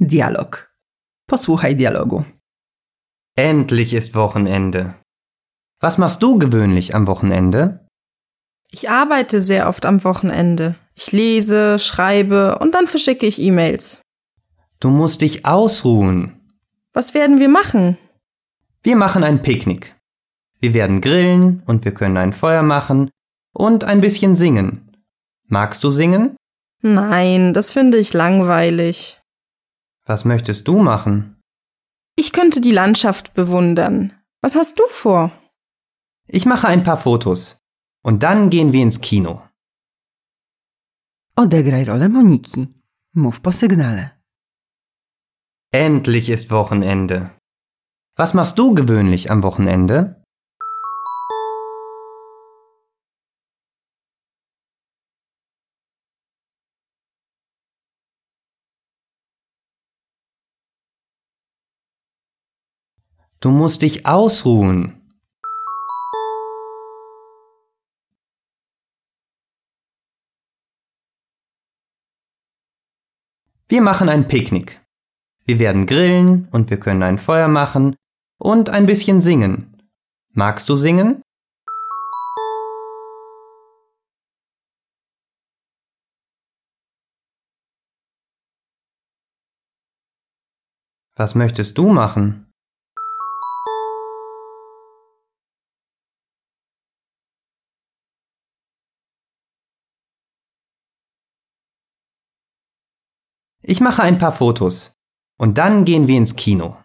Dialog. Posłuchaj dialogu. Endlich ist Wochenende. Was machst du gewöhnlich am Wochenende? Ich arbeite sehr oft am Wochenende. Ich lese, schreibe und dann verschicke ich E-Mails. Du musst dich ausruhen. Was werden wir machen? Wir machen ein Picknick. Wir werden grillen und wir können ein Feuer machen und ein bisschen singen. Magst du singen? Nein, das finde ich langweilig. Was möchtest du machen? Ich könnte die Landschaft bewundern. Was hast du vor? Ich mache ein paar Fotos. Und dann gehen wir ins Kino. Odegraj rolę Moniki. Mów po sygnale. Endlich ist Wochenende. Was machst du gewöhnlich am Wochenende? Du musst dich ausruhen. Wir machen ein Picknick. Wir werden grillen und wir können ein Feuer machen und ein bisschen singen. Magst du singen? Was möchtest du machen? Ich mache ein paar Fotos. Und dann gehen wir ins Kino.